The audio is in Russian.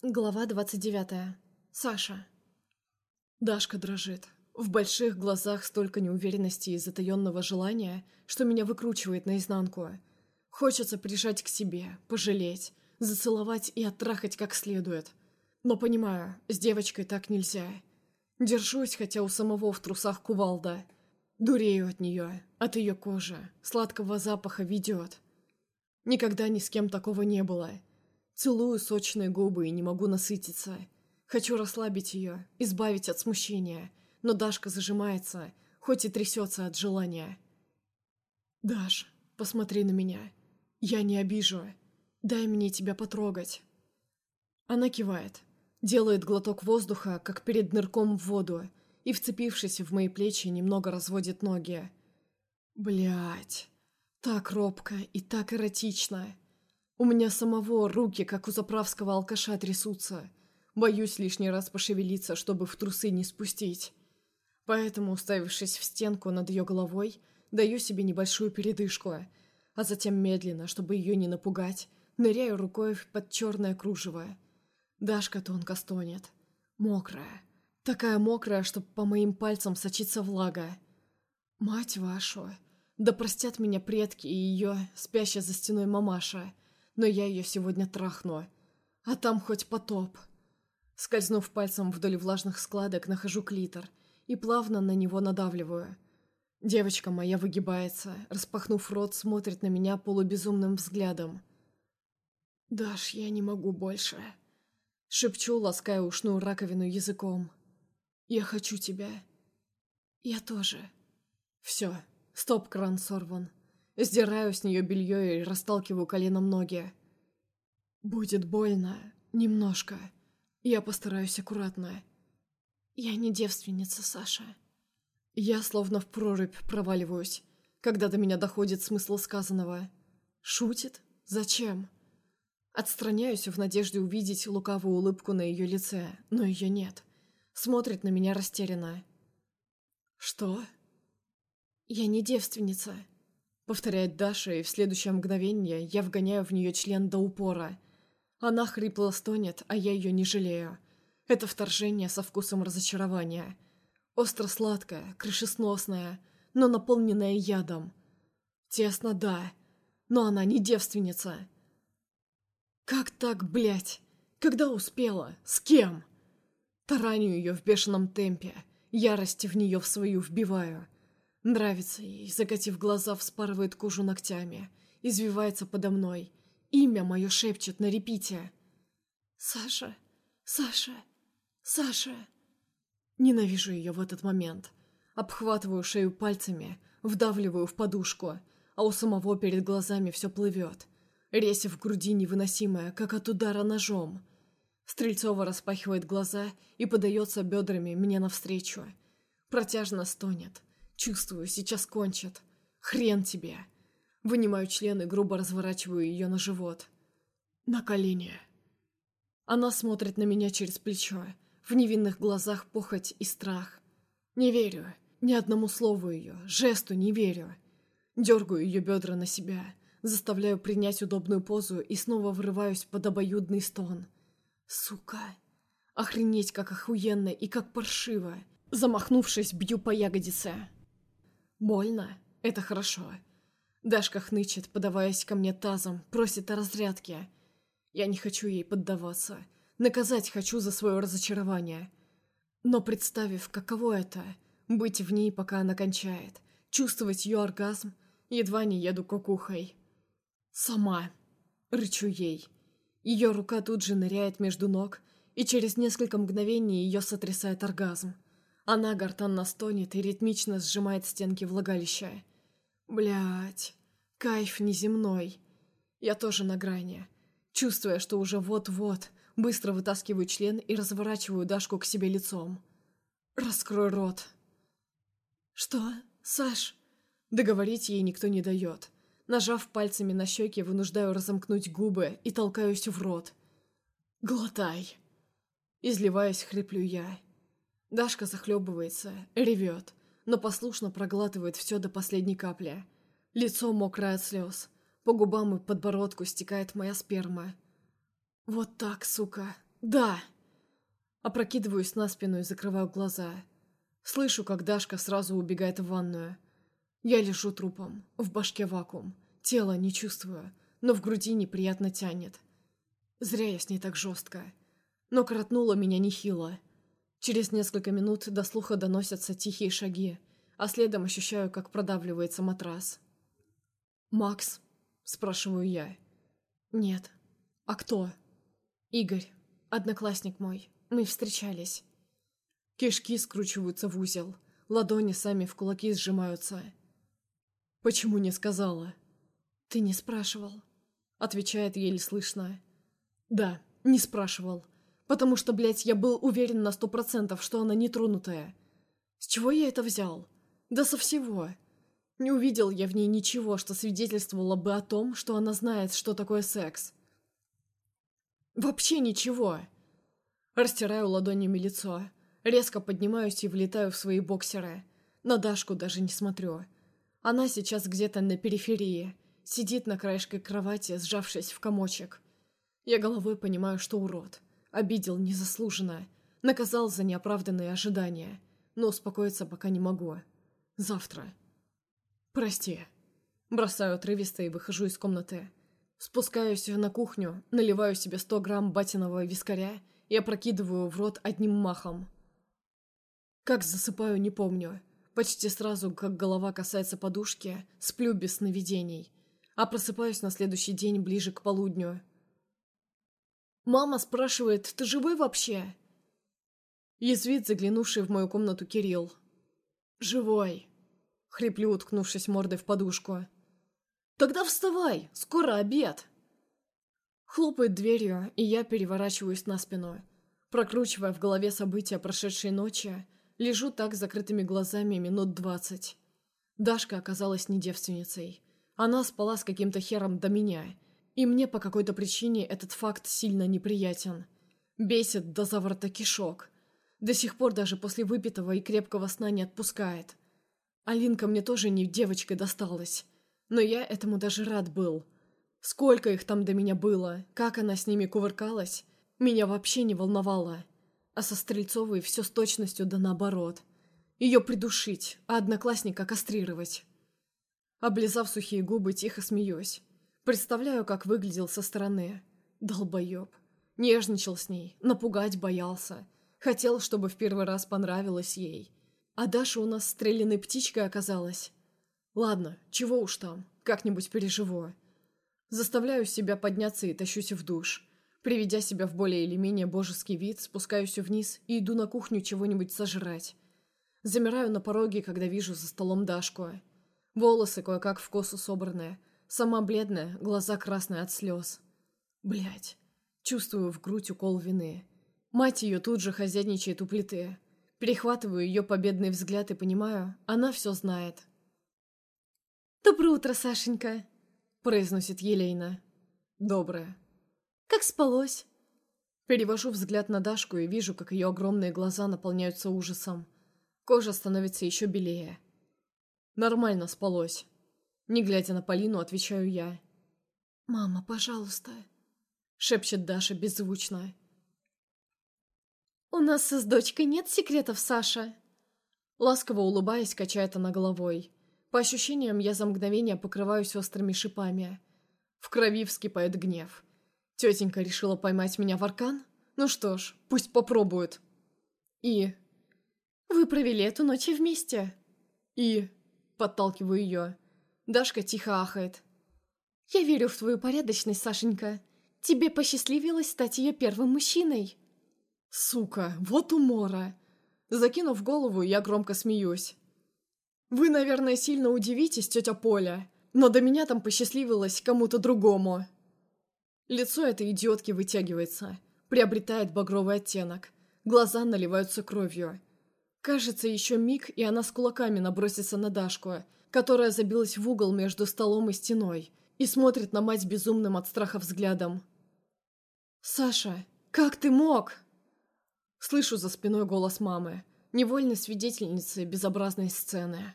Глава 29. Саша. Дашка дрожит. В больших глазах столько неуверенности и затаенного желания, что меня выкручивает наизнанку. Хочется прижать к себе, пожалеть, зацеловать и оттрахать как следует. Но понимаю, с девочкой так нельзя. Держусь, хотя у самого в трусах кувалда. Дурею от нее, от ее кожи, сладкого запаха ведет. Никогда ни с кем такого не было. Целую сочные губы и не могу насытиться. Хочу расслабить ее, избавить от смущения, но Дашка зажимается, хоть и трясется от желания. «Даш, посмотри на меня. Я не обижу. Дай мне тебя потрогать». Она кивает, делает глоток воздуха, как перед нырком в воду, и, вцепившись в мои плечи, немного разводит ноги. Блять, так робко и так эротично. У меня самого руки, как у заправского алкаша, трясутся. Боюсь лишний раз пошевелиться, чтобы в трусы не спустить. Поэтому, уставившись в стенку над ее головой, даю себе небольшую передышку, а затем медленно, чтобы ее не напугать, ныряю рукой под черное кружево. Дашка тонко стонет. Мокрая. Такая мокрая, что по моим пальцам сочится влага. Мать вашу! Да простят меня предки и ее, спящая за стеной мамаша — но я ее сегодня трахну. А там хоть потоп. Скользнув пальцем вдоль влажных складок, нахожу клитор и плавно на него надавливаю. Девочка моя выгибается, распахнув рот, смотрит на меня полубезумным взглядом. «Даш, я не могу больше», — шепчу, лаская ушную раковину языком. «Я хочу тебя». «Я тоже». «Все, стоп-кран сорван». Сдираю с нее белье и расталкиваю коленом ноги. Будет больно. Немножко. Я постараюсь аккуратно. Я не девственница, Саша. Я словно в прорубь проваливаюсь, когда до меня доходит смысл сказанного. Шутит? Зачем? Отстраняюсь в надежде увидеть лукавую улыбку на ее лице, но ее нет. Смотрит на меня растерянно. «Что?» «Я не девственница», Повторяет Даша, и в следующее мгновение я вгоняю в нее член до упора. Она хрипло стонет, а я ее не жалею. Это вторжение со вкусом разочарования. Остро-сладкое, крышесносное, но наполненное ядом. Тесно, да, но она не девственница. Как так, блядь? Когда успела? С кем? Тараню ее в бешеном темпе, ярости в нее в свою вбиваю — Нравится ей, закатив глаза, вспарывает кожу ногтями, извивается подо мной. Имя мое шепчет на репите. «Саша! Саша! Саша!» Ненавижу ее в этот момент. Обхватываю шею пальцами, вдавливаю в подушку, а у самого перед глазами все плывет. Резь в груди невыносимая, как от удара ножом. Стрельцова распахивает глаза и подается бедрами мне навстречу. Протяжно стонет. Чувствую, сейчас кончат. Хрен тебе. Вынимаю член и грубо разворачиваю ее на живот. На колени. Она смотрит на меня через плечо. В невинных глазах похоть и страх. Не верю. Ни одному слову ее, жесту не верю. Дергаю ее бедра на себя, заставляю принять удобную позу и снова врываюсь под обоюдный стон. Сука. Охренеть, как охуенно и как паршиво. Замахнувшись, бью по ягодице. Больно? Это хорошо. Дашка хнычет, подаваясь ко мне тазом, просит о разрядке. Я не хочу ей поддаваться. Наказать хочу за свое разочарование. Но представив, каково это — быть в ней, пока она кончает, чувствовать ее оргазм, едва не еду кукухой. «Сама!» — рычу ей. Ее рука тут же ныряет между ног, и через несколько мгновений ее сотрясает оргазм. Она гортанно стонет и ритмично сжимает стенки влагалища. Блять, кайф неземной. Я тоже на грани. Чувствуя, что уже вот-вот, быстро вытаскиваю член и разворачиваю Дашку к себе лицом. «Раскрой рот!» «Что? Саш?» Договорить ей никто не дает. Нажав пальцами на щеки, вынуждаю разомкнуть губы и толкаюсь в рот. «Глотай!» Изливаясь, хриплю я. Дашка захлебывается, ревет, но послушно проглатывает все до последней капли. Лицо мокрое от слез. По губам и подбородку стекает моя сперма. Вот так, сука. Да. Опрокидываюсь на спину и закрываю глаза. Слышу, как Дашка сразу убегает в ванную. Я лежу трупом, в башке вакуум. Тело не чувствую, но в груди неприятно тянет. Зря я с ней так жестко. Но коротнуло меня нехило. Через несколько минут до слуха доносятся тихие шаги, а следом ощущаю, как продавливается матрас. «Макс?» – спрашиваю я. «Нет». «А кто?» «Игорь. Одноклассник мой. Мы встречались». Кишки скручиваются в узел. Ладони сами в кулаки сжимаются. «Почему не сказала?» «Ты не спрашивал», — отвечает еле слышно. «Да, не спрашивал. Потому что, блядь, я был уверен на сто процентов, что она нетронутая. С чего я это взял? Да со всего. Не увидел я в ней ничего, что свидетельствовало бы о том, что она знает, что такое секс. Вообще ничего. Растираю ладонями лицо. Резко поднимаюсь и влетаю в свои боксеры. На Дашку даже не смотрю. Она сейчас где-то на периферии. Сидит на краешке кровати, сжавшись в комочек. Я головой понимаю, что урод. Обидел незаслуженно. Наказал за неоправданные ожидания. Но успокоиться пока не могу. Завтра. Прости. Бросаю отрывисто и выхожу из комнаты. Спускаюсь на кухню, наливаю себе 100 грамм батиного вискаря и опрокидываю в рот одним махом. Как засыпаю, не помню. Почти сразу, как голова касается подушки, сплю без сновидений. А просыпаюсь на следующий день ближе к полудню. «Мама спрашивает, ты живой вообще?» Язвит заглянувший в мою комнату Кирилл. «Живой!» — хриплю, уткнувшись мордой в подушку. «Тогда вставай! Скоро обед!» Хлопает дверью, и я переворачиваюсь на спину. Прокручивая в голове события прошедшей ночи, лежу так с закрытыми глазами минут двадцать. Дашка оказалась не девственницей. Она спала с каким-то хером до меня — и мне по какой-то причине этот факт сильно неприятен. Бесит до заворота кишок. До сих пор даже после выпитого и крепкого сна не отпускает. Алинка мне тоже не девочкой досталась. Но я этому даже рад был. Сколько их там до меня было, как она с ними кувыркалась, меня вообще не волновало. А со Стрельцовой все с точностью да наоборот. Ее придушить, а одноклассника кастрировать. Облизав сухие губы, тихо смеюсь. Представляю, как выглядел со стороны. Долбоеб. Нежничал с ней, напугать боялся. Хотел, чтобы в первый раз понравилось ей. А Даша у нас стрелянной птичкой оказалась. Ладно, чего уж там, как-нибудь переживу. Заставляю себя подняться и тащусь в душ. Приведя себя в более или менее божеский вид, спускаюсь вниз и иду на кухню чего-нибудь сожрать. Замираю на пороге, когда вижу за столом Дашку. Волосы кое-как в косу собранные, Сама бледная, глаза красные от слез. Блять, чувствую в грудь укол вины. Мать ее тут же хозяйничает у плиты. Перехватываю ее победный взгляд и понимаю, она все знает. «Доброе утро, Сашенька», — произносит Елейна. «Доброе». «Как спалось?» Перевожу взгляд на Дашку и вижу, как ее огромные глаза наполняются ужасом. Кожа становится еще белее. Нормально спалось. Не глядя на Полину, отвечаю я. «Мама, пожалуйста», — шепчет Даша беззвучно. «У нас с дочкой нет секретов, Саша?» Ласково улыбаясь, качает она головой. По ощущениям, я за мгновение покрываюсь острыми шипами. В крови вскипает гнев. Тетенька решила поймать меня в аркан? Ну что ж, пусть попробует. И... «Вы провели эту ночь вместе?» «И...» — подталкиваю ее. Дашка тихо ахает. «Я верю в твою порядочность, Сашенька. Тебе посчастливилось стать ее первым мужчиной». «Сука, вот умора!» Закинув голову, я громко смеюсь. «Вы, наверное, сильно удивитесь, тетя Поля, но до меня там посчастливилось кому-то другому». Лицо этой идиотки вытягивается, приобретает багровый оттенок. Глаза наливаются кровью. Кажется, еще миг, и она с кулаками набросится на Дашку – которая забилась в угол между столом и стеной и смотрит на мать безумным от страха взглядом. «Саша, как ты мог?» Слышу за спиной голос мамы, невольной свидетельницы безобразной сцены.